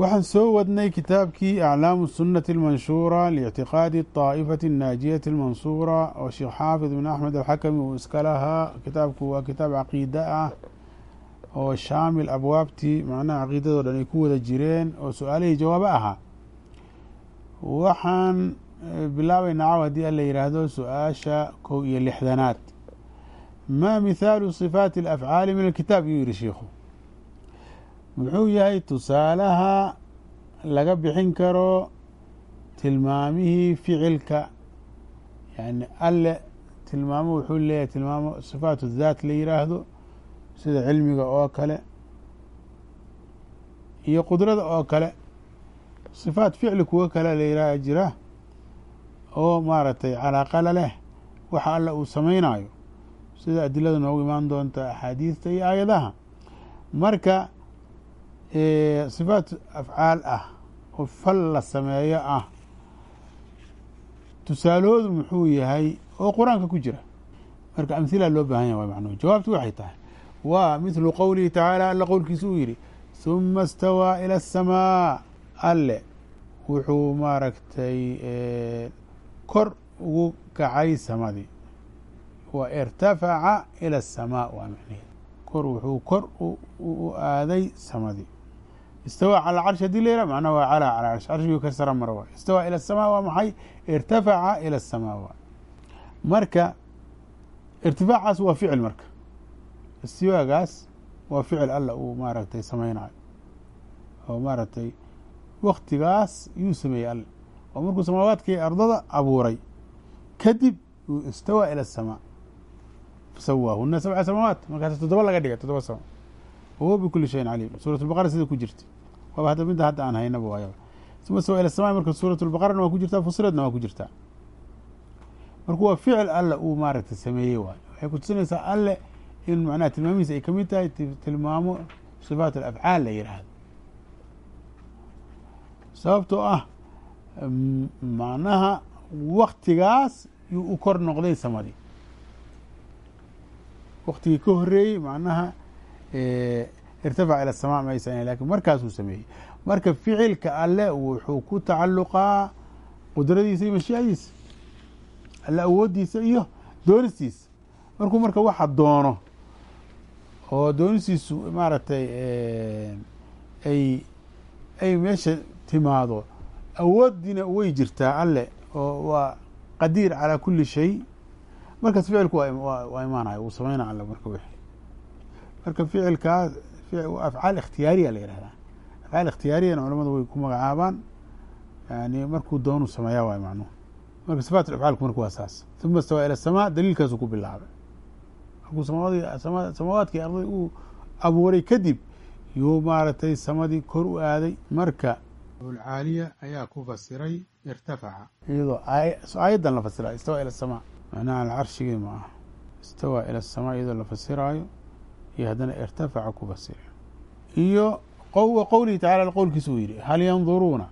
waxaan soo wadnay kitaabkii aclaamu sunnati almanshuura liictiqaadi طaa'ifati annaajiyati almansuura oo sheekh xaafid bin axmed alxakami uu iska lahaa. Kitaabku waa kitaab caqiida ah oo shaamil abwaabtii macnaha caqiidadoo dhan ay ku wada jireen oo su'aalihii jawaabo ahaa. Waxaan eh, bilaabayna caw haddii an la yidhaahdo su'aasha kow iyo lixdanaad. Maa mithaalu sifaati alafcaali min alkitaab? Iyuu yidhi sheikhu muxuu yahay tusaalaha laga bixin karo tilmaamihii ficilka. Yani alle tilmaamo wuxuu leeyahay tilmaamo sifaatu daat la yiraahdo sida cilmiga oo kale iyo qudrada oo kale. Sifaat ficli kuwo kale la yiraah jira oo maaragtay calaaqala leh waxa alle uu samaynayo sida adilada noogu imaan doonta axaadiista iyo aayadaha. Marka sifaat afcaal ah oo fal la sameeyo ah tusaalahoodu muxuu yahay oo qur'aanka ku jira. Marka amhila loo baahan yahy waa macnuhu jawaabtu waxay tahay waa mithlu qowlihi tacaala alla qowlkiisa uu yidhi huma istawaa ila asamaa alle wuxuu maaragtay kor ugu kacay samadii. Wa irtafaca ila asamaa waa macneheed kor wuxuu kor u aaday samadii istawaa cala carshi haddii la yihah macnaa waa calaa cala carsh carshigii ka sara mara waay istawaa ila asamaa waa maxay irtafaca ila asamaa waay marka irtifaacaas waa ficil marka istiwaagaas waa ficil alla uu maaragtay samaynayo oo maaragtay waktigaas yuu sameeyey alle oo markuu samaawaadka ardada abuuray kadib istawaa ila asamaa fasawaahuna sabca samaawaat markaas toddoba laga dhigay toddoba sama wahuwa bikuli shayin caliim suurat lbaqara sida ku jirta waaba hadda midda hadda aan haynaba waayaba uma sawa ila marka suurat lbaqarana waa ku jirtaa fusiladna waa ku jirtaa marka waa ficil alle uu maaragtay sameeyey waayo waxay kutusinaysaa alle in macnaha tilmaamihiisa ay ka mid tahay tilmaamo sifaat alafcaal la yidhaahdo sababtoo ah macnaha waktigaas yuu u kor noqday samadii waktigii ka horeeyey macnaha irtafac ila sama ma aysan laakiin markaasuu sameeyey marka ficilka alle wuxuu ku tacaluqaa qudradiisa iyo mashiicadiisa alle awoodiisa iyo doonistiisa markuu marka waxa doono oo doonistiisu maaragtay ay ay meesha timaado awooddiina way jirtaa alle oo waa qadiir calaa kuli shay markaas ficilku waa imaanayo uu sameynaa alle marka wixi marka ficilkaas afcaal ikhtiyaariya la yihahdaa afcaal ikhtiyaariyana culamadu way ku magacaabaan yani markuu doonu sameeyaa waay macnuhu marka sifaat afcaalku marka waa saas. Uma istawaa ila samaa daliilkaasuu ku bilaabay. Markuu samaawaadkii arday uu abuuray kadib yuu maaragtay samadii kor u aaday. Marka abulcaaliya ayaa ku fasiray irtafaca. Iyadoo aayaddan la fasira istawaa ila samaa. Macnaha alcarshigii ma aha istawaa ila samaa iyadoo la fasiraayo iyo haddana irtafaca ku fasira iyo wa qowlihi tacala qowlkiisa uu yihi hal yanduruuna?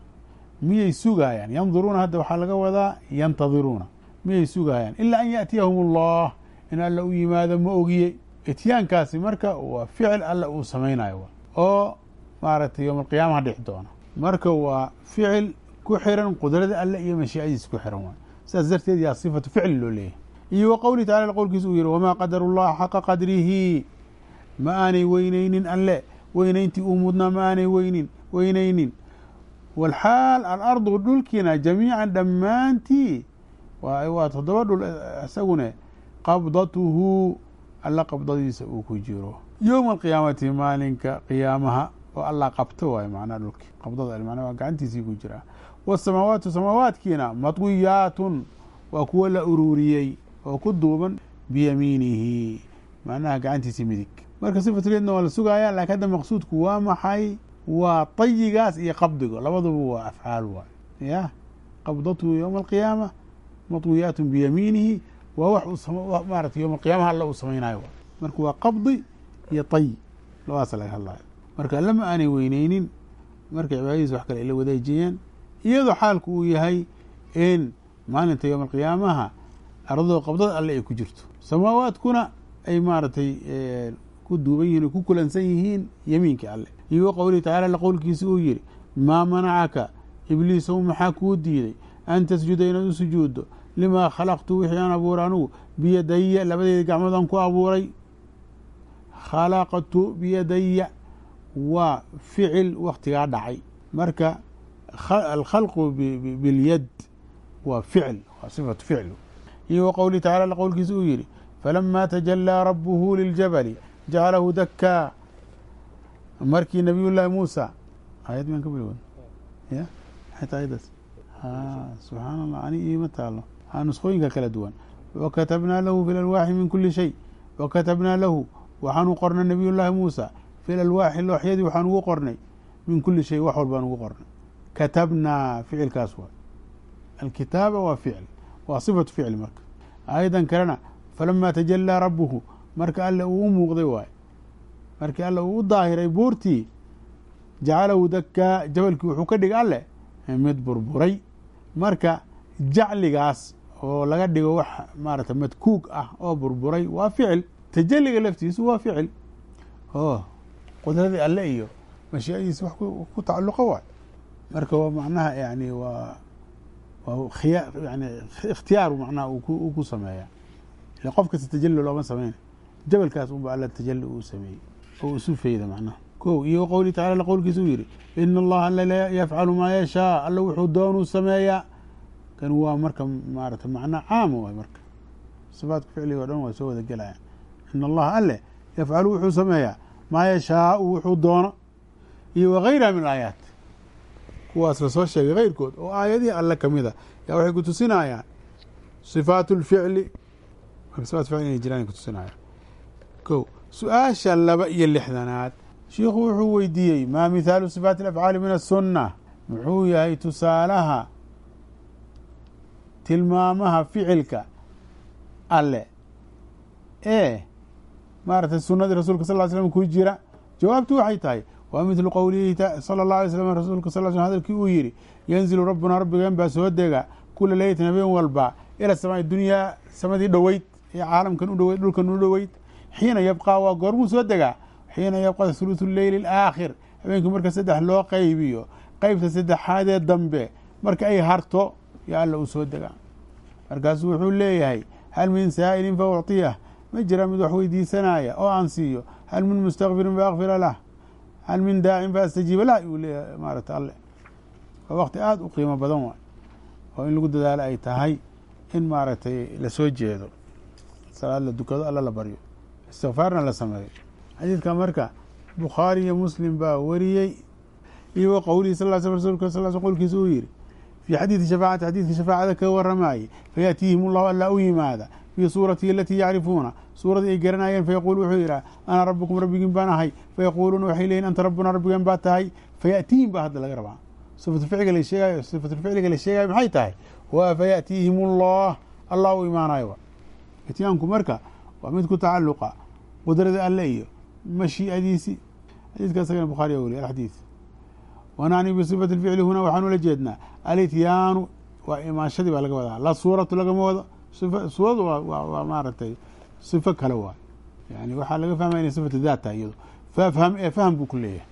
Miyay sugaayaan? Yanduruuna hadda waxaa laga wadaa yantadiruuna. Miyay sugaayaan? Ilaa an yaأtiyahum اllah in alla u yimaado ma ogiye ityaankaasi marka waa ficil alla uu samaynayo oo maaragtay yowm alqiyaamaha dhici doona marka waa ficil ku xiran qudrada alle iyo mashiicadiisa ku xiran waay sidaas darteed yaa sifatu ficli loo leeyahay. Iyo wa qowlihi tacala qowlkiisa uu yihi wamaa qadaru llaha xaqa qadrihi ma aanay weyneynin alle. Weyneyntii uu mudnaa ma aanay weynin. Weyneynin walxaal alardu dhulkiina jamiican dhammaantii. Waa toddoba dhul isagune qabdatuhu alla qabdadiisa uu ku jiro. Yowma alqiyaamati maalinka qiyaamaha oo allah qabto waayo macnaha dhulki. Qabdada macnaa waa gacantiisii ku jiraa wasamaawaatu samaawaadkiina matwiyaatun waa kuwo la ururiyey oo ku duuban biyamiinihi. Macnaha gacantiisii midig marka sifatuliyadna waa la sugaaya laakiin hadda maqsuudku waa maxay? Waa tayigaas iyo qabdigo labaduba waa afcaal waay. Ya qabdatuhu yowma alqiyaama matwiyaat biyamiinihi waa wax maarata yowma alqiyamaha alla uu samaynayo marka waa qabdi iyo tayi labadaasa laga hadlayo marka lama aanay weyneynin. Markay cibaadadiisa wax kale ay la wadaajiyeen. Iyadoo xaalku uu yahay in maalinta yowma alqiyaamaha ardado qabdada alle ay ku jirto. Samaawaadkuna ay maaragtay ku duuban yihiin ku kulansan yihiin yamiinka alle. Iyo wa qowlihi tacala alla qowlkiisa uu yihi maa manacaka ibliisow maxaa kuu diiday? An tasjuda inaad u sujuuddo. Limaa khalaqtu wixii aan abuuray anugu? Biyadaya labadeeda gacmood aan ku abuuray. Khalaqtu biyadaya waa ficil waktigaa dhacay. Marka alkhalqu bilyad waa ficil waa sifatu ficl iyo wa qowlihi tacala alla qowlkiisa uu yihi falama tajalaa rabuhu liljabali jacalahu dakaa markii nabiy llaahi muusa. Ayad mian ka bilowd ya? Maxay tahay ayadaas subxaan allah ani iima taalo nuskhooyinka kala duwan. Wakatabnaa lahu fi lalwaaxi min kuli shay. Wakatabnaa lahu waxaanu qornay nabiy llaahi muusa. Fi lalwaaxi looxyadii waxaan ugu qornay. Min kuli shay wax walbaan ugu qornay. Katabnaa ficilkaas waa. Alkitaaba waa ficil. Waa sifatu ficli marka. Aayadan kalena falama tajalaa rabuhu marka alle uu u muuqday waaye markii alle uu u daahiray buurtii jacalahu dakaa jabalkii wuxuu ka dhigay alle mid burburay. Marka jacligaas oo laga dhigo wax maarata madkuug ah oo burburay waa ficil. Tajaliga laftiisu waa ficil. Oo qudradii alle iyo mashiicadiisa wax ku tacalluqa waay. Marka waa macnaha yani waa waa khiya yani ikhtiyaar macnaha uu ku sameeya qof kasta tajali looma sameyn jabalkaas unba alla tajali uu sameeyey oo isu feyda macnaha. Ko iyo qowlihi tacala qowlkiisa uu yihi ina allaha alla yafcalu maa yashaa alla wuxuu doonuu sameeyaa kan waa marka maarata macna caama waay marka. Sifaadka ficliga o dhan waa soo wada gelaya ina allaha alle yafcalu wuxuu sameeyaa maa yashaau wuxuu doono. Iyo wagayraha min aayaat. Kuwaas la soo sheegay keyrkood oo aayadihii alle kamida yaa waxay kutusinayaan sifaat lficli sifat ficli inay jiraan ay kutusinayaan ko su'aasha laba iyo lixdanaad. Shiikhu wuxuu weydiiyey maa mithaalu sifaati alafcaali min asunna muxuu yahay tusaalaha tilmaamaha ficilka alle ee maaragtay sunadii rasuulka sal ly slm ku jira. Jawaabtu waxay tahay waa mithlu qowlihi sala اllah alay slm rasuulka sal sl hadalkii uu yihi yanzilu rabbunaa rabbigeen baa soo dega kula leylatin habeen walba ila samaa dunyaa samadii dhoweyd ee caalamkan u dhoweyd dhulkan u dhoweyd xiina yabqaa waa goormuu soo degaa. xiina yabqa thuluthu leyli alaakhir. Habeenkii marka saddex loo qaybiyo qeybta saddexaadee dambe marka ay harto yo alla uu soo degaa. Markaasuu wuxuu leeyahay hal min saa'ilin fa ucطiyah ma jira mid wax weydiisanaya oo aan siiyo hal min mustakfirin fa akfira lah. Hal min daacin fa astajiiba lah. Uu leeyahay maarata alle. Waa waqti aada u qiimo badan waay oo in lagu dadaalo ay tahay in maaragtay la soo jeedo. Salaad la dukado alla la baryo istiqfaarna la sameeyo. Xadiidka marka bukhaari iyo muslim baa wariyey iyo wa qowlihi sal l sl rsulka sal sl qolkiisa uu yihi fii xadiidi shafaacati xadiidka shafaacada ka warramaayey fayaatiihim ullahu allaa u yimaada fii suuratihi alatii yacrifuuna suuradii ay garanayeen fayaquulu wuxuu yidhaha ana rabbukum rabbigiin baan ahay. Fayaquuluuna waxay leeyiin anta rabbunaa rabbigan baa tahay. Fayaatiihim baa hadda laga rabaa. Sifatulficliga la sheegayo sifatulficliga la sheegayo maxay tahay? Waa fayaatiihim ullah allah u imaanayo ityaanku marka waa mid ku tacaluqa qudrada alle iyo mashii'adiisi. Xadiidka isagana bukhaari yaa weriye alxadiid wanacni bisifati lficli huna waxaan ula jeednaa alityaanu waa imaanshadii baa laga wadaa la suuratu lagama wado suuradu waa maaragtay sifo kale waay. Yani waxaa laga fahmaya inay sifatu daat iyado fafham ee buu ku leeyahay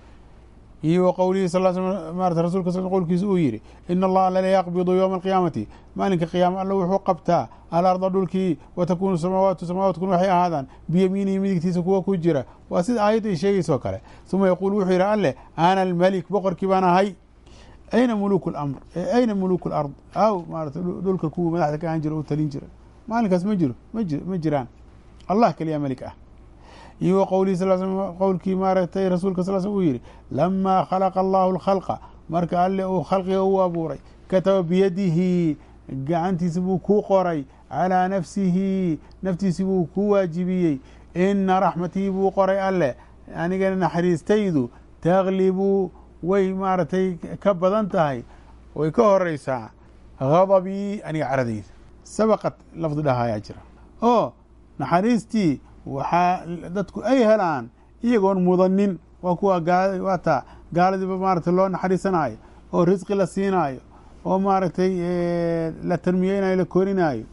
iyo wa qowlihi sal sl maarata sal qowlkiisa uu yihi ina allaha alla layaqbidu yowma alqiyaamati. Maalinka qiyaama alla wuxuu qabtaa alarda dhulkii wa takunu samaawaatu samaawatkuna waxay ahaadaan biyamiinihi midigtiisa kuwa ku jira. Waa sida aayadda ay sheegaysoo kale. Uma yaquul wuxuu yihi alle ana almelik boqorkii baan ahay. Ayna muluku lamr ayna muluku lard aw maarata dhulka kuwa madaxda ka ahaan jira u talin jira. Maalinkaas ma jiro ma jiraan. Allah keliya melik ah iyo wa qowlihi sal sl qowlkii maaragtay rasuulka sal sl uu yihi lamaa khalaqa allahu alkhalqa. Marka alle uu khalqiga u abuuray. Kataba biyadihi gacantiisi buu ku qoray. Calaa nafsihi naftiisi buu ku waajibiyey. Ina raxmatii buu qoray alle. Anigana naxariistaydu taglibu way maaragtay ka badan tahay. Way ka horeysaa. Hadabii aniga caradayda sabaqad lafdi dhahayaa jira. Oo naxariistii waxaa dadku ay helaan iyagoon mudanin waa kuwa gaal waa taa gaaladiiba maaragtay loo naxariisanaayo oo risqi la siinaayo oo maaragtay la tarmiyeynayo la korinaayo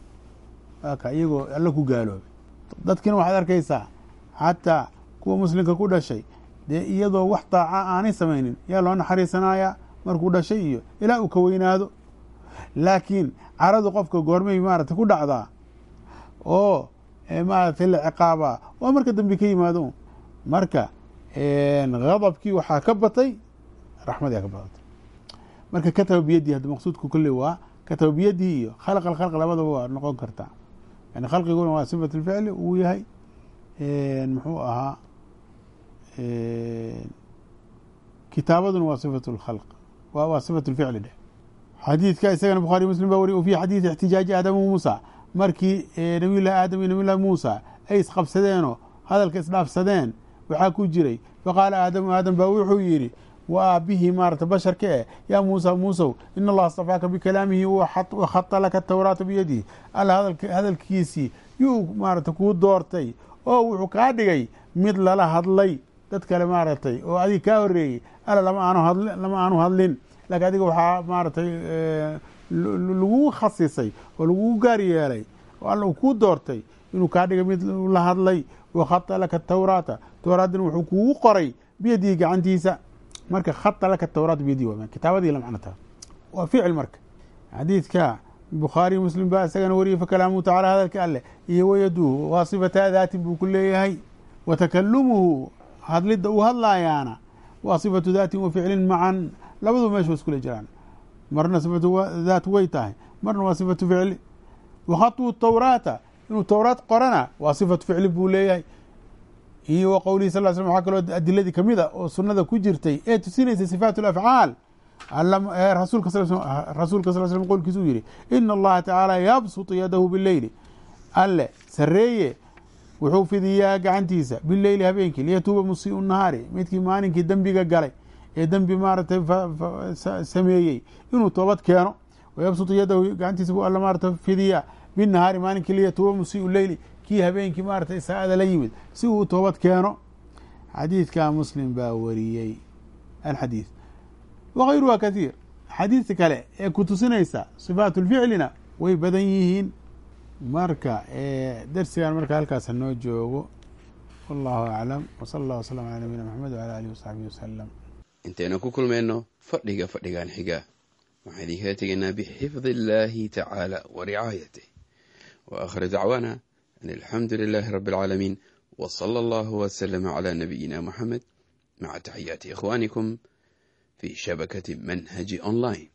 iyagoo alla ku gaaloobay dadkina waxaad arkaysaa xataa kuwa muslimka ku dhashay dee iyadoo wax daaca aanay samaynin yaa loo naxariisanayaa markuu dhashay iyo ilaa uu ka weynaado. Laakiin caradu qofka goormay maaragtay ku dhacdaa oo maaragtay la ciqaabaa waa marka dambe ka yimaado. Marka hadabkii waxaa ka batay raxmadii ka badatay marka kataba hadda maqsuudku kolley waa kataba biyadii iyo khalq alkhalq labadaba waa noqon kartaa yani khalqiguna waa sifat lficli uu yahay. Muxuu ahaa kitaabaduna waa sifat lkhalq waa sifat lficli dheh xadiidka isagana bukhaari muslim baa wariy fi xadiidi ixtijaaji aadam muusa markii nabiy llahi aadam iyo nabiy llahi muusa ay isqabsadeenoo hadalka isdhaafsadeen waxaa ku jiray faqaala aadamu aadam baa wuxuu yidhi wa aabihii maarata basharka eh yaa muusa muusow in allaha astafaaka bikalaamihi wakhata laka tawraata biyadihi alla hadalkiisii yuu maarata kuu doortay oo wuxuu kaa dhigay mid lala hadlay dad kale maaragtay oo adig kaa horeeyey alla lama aanu hadlin. Laakiin adiga waxaa maaragtay lagu khasisay oo lagu gaar yeelay oo alla uu kuu doortay inuu kaa dhigay mid la hadlay wakhata laka tawraata tawraadina wuxuu kugu qoray biyadihi gacantiisa. Marka khata laka tawraat biyadihi waa kitaabadii la macno taha waa ficil marka. Xadiidka bukhaari muslim baa isagana wariyey fakalaamuhu tacala hadalka alleh iyo wayaduhu waa sifata daatin buu ku leeyahay. Wa takalumuhu hadlidda uu hadlaayaana waa sifatu daatin wa ficlin macan. Labadu meeshu iskule jiraan marna sifatu daat way tahay marna waa sifatu ficli. Wakhatu tawraata inuu tawraat qorana waa sifatu ficli buu leeyahay. Iyo wa qowlihi sal l slm waxaa kaloo adiladii ka mid a oo sunada ku jirtay ee tusinaysa sifaat alafcaal rasuulka rasuulka sal slm qowlkiisa uu yihi ina allaha tacaala yabsutu yadahu bileyli alle sareeye wuxuu fidiyaa gacantiisa bileyli habeenkii liyatuuba musiiu nahaari midkii maalinkii dembiga galay ee dembi maaragtay sameeyey. Inuu toobad keeno wayabsutu yadahu gacantiisa buu alle maarata fidiyaa. Binahaari maalinkii liyatuuba musiiu leyli kii habeenkii maaragtay isaada la yimid. Si uu toobad keeno xadiidka muslim baa wariyey. Alxadiid wakayruha kathiir xadiidka kale ee ku tusinaysa sifaat lficlina way badan yihiin. Marka darsigan marka halkaas hanoo joogo. Wallahu aclam wsala allah wslam ala nabiyina maxamed wala alihi wasaxbihi wasalam intaynu ku kulmayno fadhiga fadhigan xiga. Waxaan idinkala tegaynaa bixifdi illaahi tacaala wa ricaayatih wa akhir dacwaana an alxamdu lilaahi rabi alcaalamiin w sala allahu wslama cla nabiyina muxamed maca taxiyaati ikhwanikum fi shabakati manhaji online